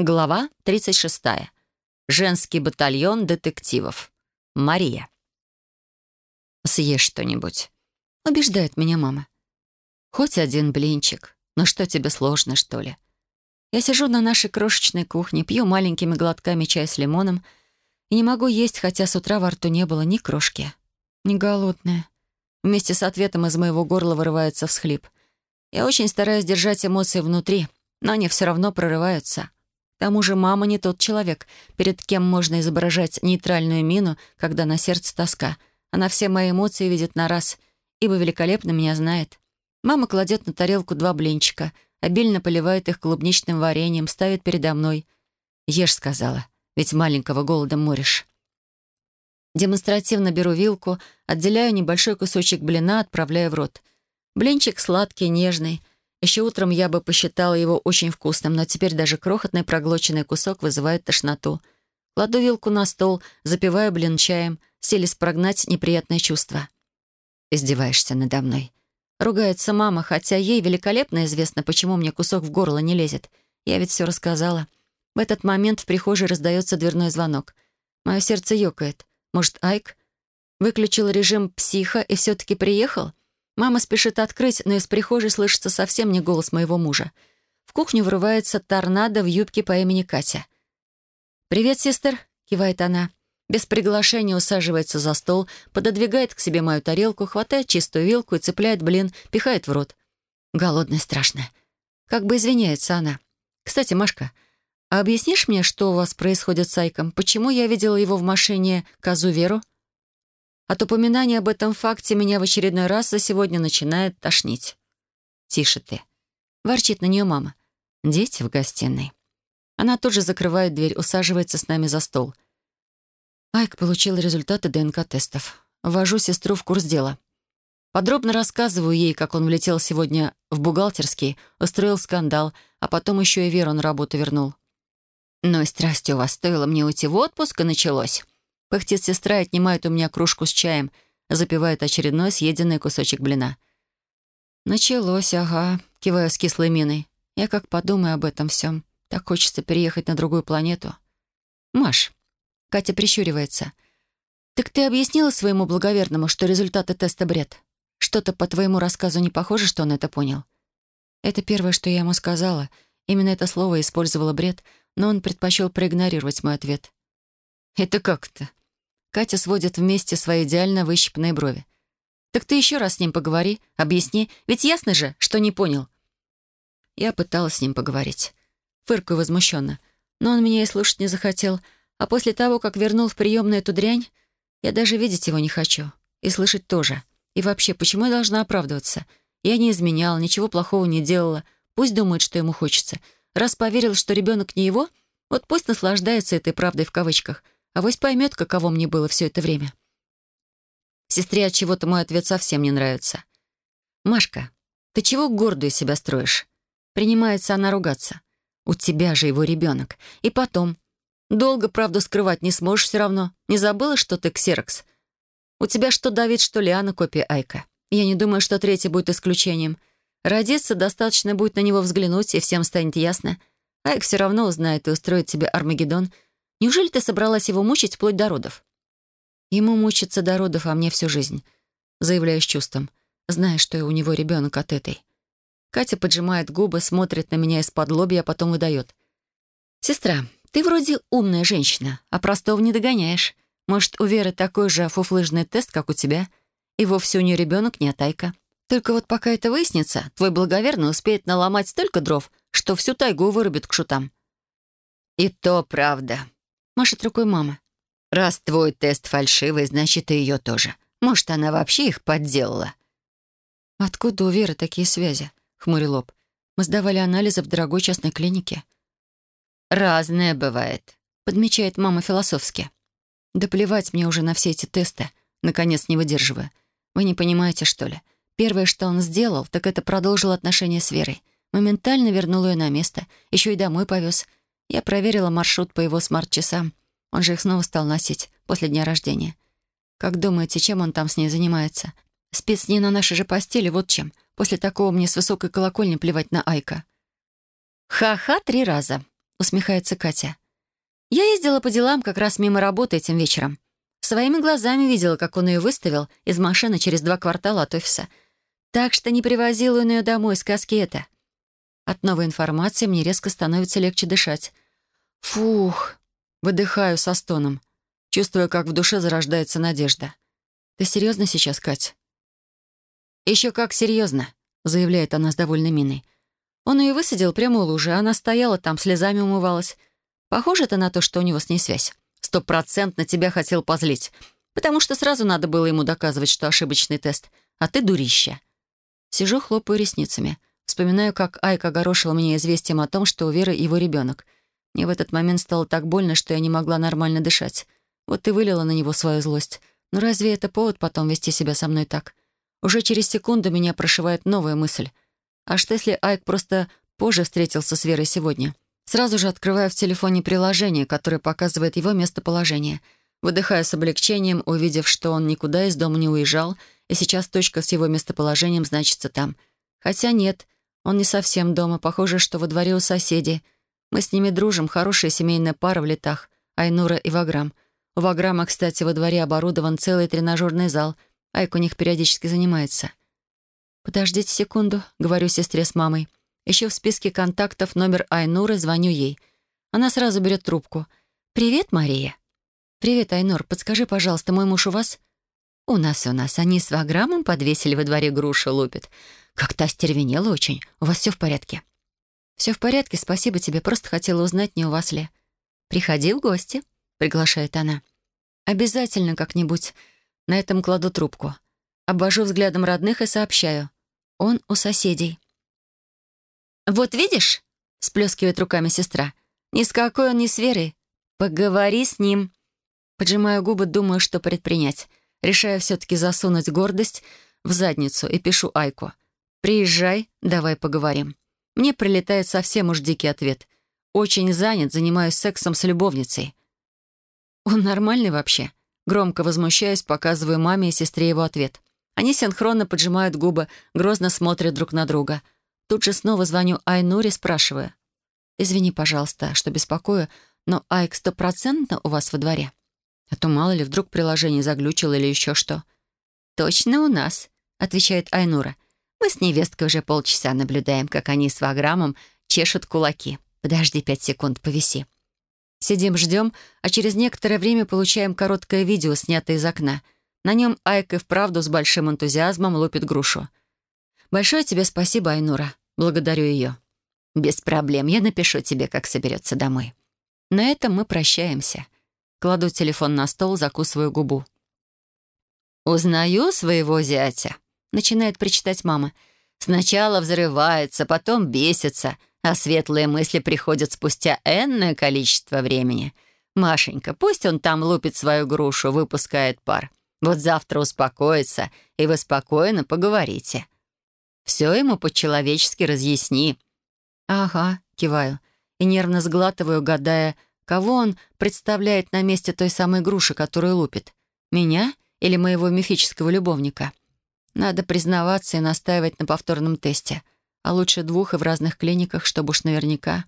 Глава 36. Женский батальон детективов. Мария. «Съешь что-нибудь», — убеждает меня мама. «Хоть один блинчик. Но что тебе сложно, что ли?» Я сижу на нашей крошечной кухне, пью маленькими глотками чай с лимоном и не могу есть, хотя с утра во рту не было ни крошки. Не голодная. Вместе с ответом из моего горла вырывается всхлип. Я очень стараюсь держать эмоции внутри, но они все равно прорываются. К тому же мама не тот человек, перед кем можно изображать нейтральную мину, когда на сердце тоска. Она все мои эмоции видит на раз, ибо великолепно меня знает. Мама кладет на тарелку два блинчика, обильно поливает их клубничным вареньем, ставит передо мной. «Ешь», — сказала, — «ведь маленького голодом моришь». Демонстративно беру вилку, отделяю небольшой кусочек блина, отправляю в рот. Блинчик сладкий, нежный — еще утром я бы посчитала его очень вкусным, но теперь даже крохотный проглоченный кусок вызывает тошноту. Кладу вилку на стол, запиваю блин чаем, селись прогнать неприятное чувство. «Издеваешься надо мной». Ругается мама, хотя ей великолепно известно, почему мне кусок в горло не лезет. Я ведь все рассказала. В этот момент в прихожей раздается дверной звонок. Мое сердце ёкает. Может, Айк? Выключил режим психа и все-таки приехал? Мама спешит открыть, но из прихожей слышится совсем не голос моего мужа. В кухню врывается торнадо в юбке по имени Катя. «Привет, сестер», — кивает она. Без приглашения усаживается за стол, пододвигает к себе мою тарелку, хватает чистую вилку и цепляет блин, пихает в рот. Голодная страшная. Как бы извиняется она. «Кстати, Машка, а объяснишь мне, что у вас происходит с Айком? Почему я видела его в машине козу Веру?» От упоминания об этом факте меня в очередной раз за сегодня начинает тошнить. «Тише ты», — ворчит на нее мама. «Дети в гостиной». Она тут же закрывает дверь, усаживается с нами за стол. Айк получил результаты ДНК-тестов. Ввожу сестру в курс дела. Подробно рассказываю ей, как он влетел сегодня в бухгалтерский, устроил скандал, а потом еще и Веру на работу вернул. «Ну и страсти у вас стоило мне уйти в отпуск, и началось». Пыхтит сестра и отнимает у меня кружку с чаем, запивает очередной съеденный кусочек блина. «Началось, ага», — киваю с кислой миной. «Я как подумаю об этом всем. Так хочется переехать на другую планету». «Маш», — Катя прищуривается, «так ты объяснила своему благоверному, что результаты теста бред? Что-то по твоему рассказу не похоже, что он это понял?» Это первое, что я ему сказала. Именно это слово использовала бред, но он предпочел проигнорировать мой ответ. «Это как-то?» Катя сводит вместе свои идеально выщипанные брови. «Так ты еще раз с ним поговори, объясни, ведь ясно же, что не понял». Я пыталась с ним поговорить. Фыркаю возмущенно. Но он меня и слушать не захотел. А после того, как вернул в приемную эту дрянь, я даже видеть его не хочу. И слышать тоже. И вообще, почему я должна оправдываться? Я не изменяла, ничего плохого не делала. Пусть думает, что ему хочется. Раз поверил, что ребенок не его, вот пусть наслаждается этой правдой в кавычках — Авось поймет, каково мне было все это время. Сестре от чего-то мой ответ совсем не нравится. «Машка, ты чего гордую себя строишь?» Принимается она ругаться. «У тебя же его ребенок. И потом. Долго правду скрывать не сможешь все равно. Не забыла, что ты ксерокс? У тебя что Давид, что Лиана копия Айка. Я не думаю, что третий будет исключением. Родиться достаточно будет на него взглянуть, и всем станет ясно. Айк все равно узнает и устроит тебе Армагеддон — Неужели ты собралась его мучить вплоть до родов?» «Ему мучиться до родов, а мне всю жизнь», заявляю с чувством, зная, что у него ребенок от этой. Катя поджимает губы, смотрит на меня из-под лобья, а потом выдает. «Сестра, ты вроде умная женщина, а простого не догоняешь. Может, у Веры такой же фуфлыжный тест, как у тебя, и вовсе у нее ребенок не отайка. Только вот пока это выяснится, твой благоверный успеет наломать столько дров, что всю тайгу вырубит к шутам». «И то правда», Машет рукой мама. «Раз твой тест фальшивый, значит, и ее тоже. Может, она вообще их подделала?» «Откуда у Веры такие связи?» — хмурил лоб. «Мы сдавали анализы в дорогой частной клинике». «Разное бывает», — подмечает мама философски. «Да плевать мне уже на все эти тесты. Наконец, не выдерживаю. Вы не понимаете, что ли? Первое, что он сделал, так это продолжил отношения с Верой. Моментально вернул ее на место. Еще и домой повез. Я проверила маршрут по его смарт-часам. Он же их снова стал носить после дня рождения. Как думаете, чем он там с ней занимается? Спит с ней на нашей же постели, вот чем. После такого мне с высокой колокольни плевать на Айка. Ха-ха три раза. — усмехается Катя. «Я ездила по делам как раз мимо работы этим вечером. Своими глазами видела, как он ее выставил из машины через два квартала от офиса. Так что не привозила он ее домой, сказки это. От новой информации мне резко становится легче дышать. Фух, выдыхаю со стоном, чувствуя, как в душе зарождается надежда. «Ты серьезно сейчас, Кать?» «Еще как серьезно», — заявляет она с довольной миной. Он ее высадил прямо у лужи, она стояла там, слезами умывалась. Похоже это на то, что у него с ней связь. Стопроцентно тебя хотел позлить, потому что сразу надо было ему доказывать, что ошибочный тест, а ты дурища. Сижу, хлопаю ресницами. Вспоминаю, как Айка огорошила меня известием о том, что у Веры его ребенок. Мне в этот момент стало так больно, что я не могла нормально дышать. Вот и вылила на него свою злость. Но разве это повод потом вести себя со мной так? Уже через секунду меня прошивает новая мысль. А что если Айк просто позже встретился с Верой сегодня? Сразу же открываю в телефоне приложение, которое показывает его местоположение. Выдыхаю с облегчением, увидев, что он никуда из дома не уезжал, и сейчас точка с его местоположением значится там. Хотя нет, он не совсем дома, похоже, что во дворе у соседей. Мы с ними дружим, хорошая семейная пара в летах, Айнура и Ваграм. У Ваграма, кстати, во дворе оборудован целый тренажерный зал. Айк у них периодически занимается. «Подождите секунду», — говорю сестре с мамой. Еще в списке контактов номер Айнуры, звоню ей. Она сразу берет трубку. «Привет, Мария». «Привет, Айнур. Подскажи, пожалуйста, мой муж у вас?» «У нас, у нас. Они с Ваграмом подвесили во дворе груши лупят. Как-то остервенела очень. У вас все в порядке?» «Все в порядке, спасибо тебе. Просто хотела узнать, не у вас ли». «Приходи в гости», — приглашает она. «Обязательно как-нибудь». На этом кладу трубку. Обвожу взглядом родных и сообщаю. Он у соседей. «Вот видишь?» — сплескивает руками сестра. «Ни с какой он не с Верой. Поговори с ним». Поджимаю губы, думаю, что предпринять. Решаю все-таки засунуть гордость в задницу и пишу Айку. «Приезжай, давай поговорим». Мне прилетает совсем уж дикий ответ. «Очень занят, занимаюсь сексом с любовницей». «Он нормальный вообще?» Громко возмущаюсь, показываю маме и сестре его ответ. Они синхронно поджимают губы, грозно смотрят друг на друга — Тут же снова звоню Айнуре, спрашивая. «Извини, пожалуйста, что беспокою, но Айк стопроцентно у вас во дворе? А то мало ли, вдруг приложение заглючило или еще что». «Точно у нас», — отвечает Айнура. «Мы с невесткой уже полчаса наблюдаем, как они с Ваграмом чешут кулаки. Подожди пять секунд, повиси». Сидим, ждем, а через некоторое время получаем короткое видео, снятое из окна. На нем Айк и вправду с большим энтузиазмом лупит грушу. «Большое тебе спасибо, Айнура. Благодарю ее». «Без проблем. Я напишу тебе, как соберется домой». На этом мы прощаемся. Кладу телефон на стол, закусываю губу. «Узнаю своего зятя», — начинает причитать мама. «Сначала взрывается, потом бесится, а светлые мысли приходят спустя энное количество времени. Машенька, пусть он там лупит свою грушу, выпускает пар. Вот завтра успокоится, и вы спокойно поговорите. Все ему по-человечески разъясни». «Ага», — киваю, и нервно сглатываю, гадая, кого он представляет на месте той самой груши, которую лупит. Меня или моего мифического любовника? Надо признаваться и настаивать на повторном тесте. А лучше двух и в разных клиниках, чтобы уж наверняка...